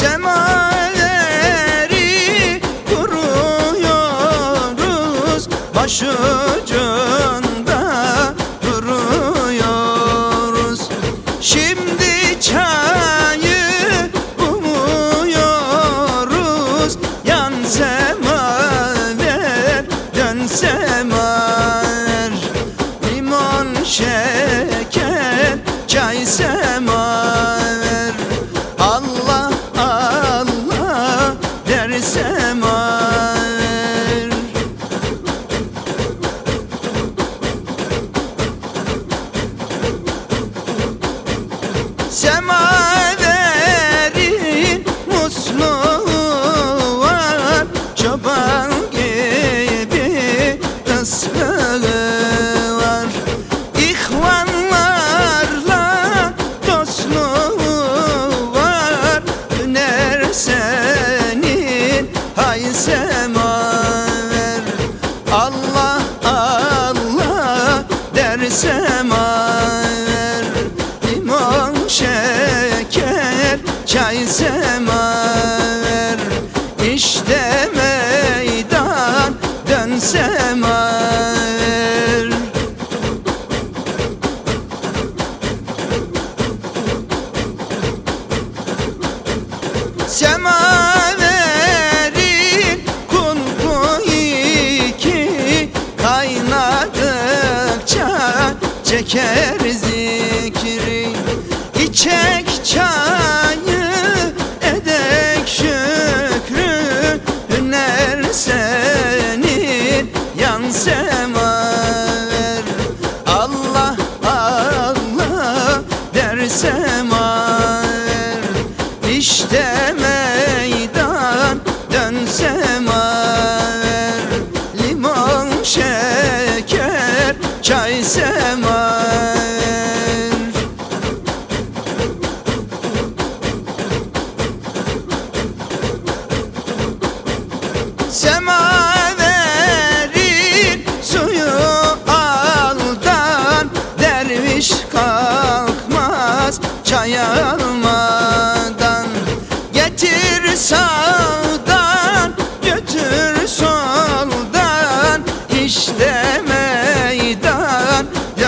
什么 semer Limon şeker çay semer İşte meydan dön semer Semer çekeriz zikri İçek çayı edek şükrü Hüner senin yan semaver Allah Allah der semaver İşte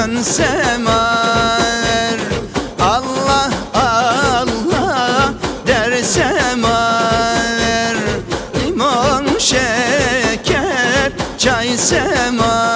gönlümden semer Allah Allah der semer. Limon şeker çay semer.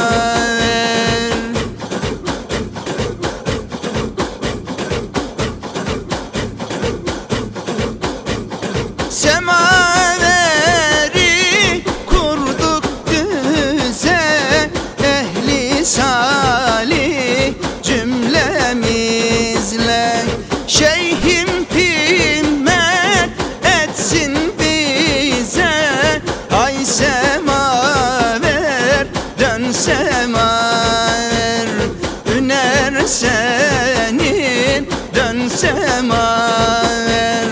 Seversem ağır Üner senin Dönsem ağır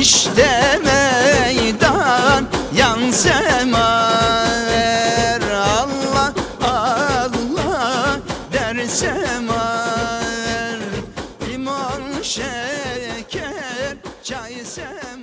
İşte meydan. Yansem ağır Allah Allah Dersem ağır Limon şeker Çay sem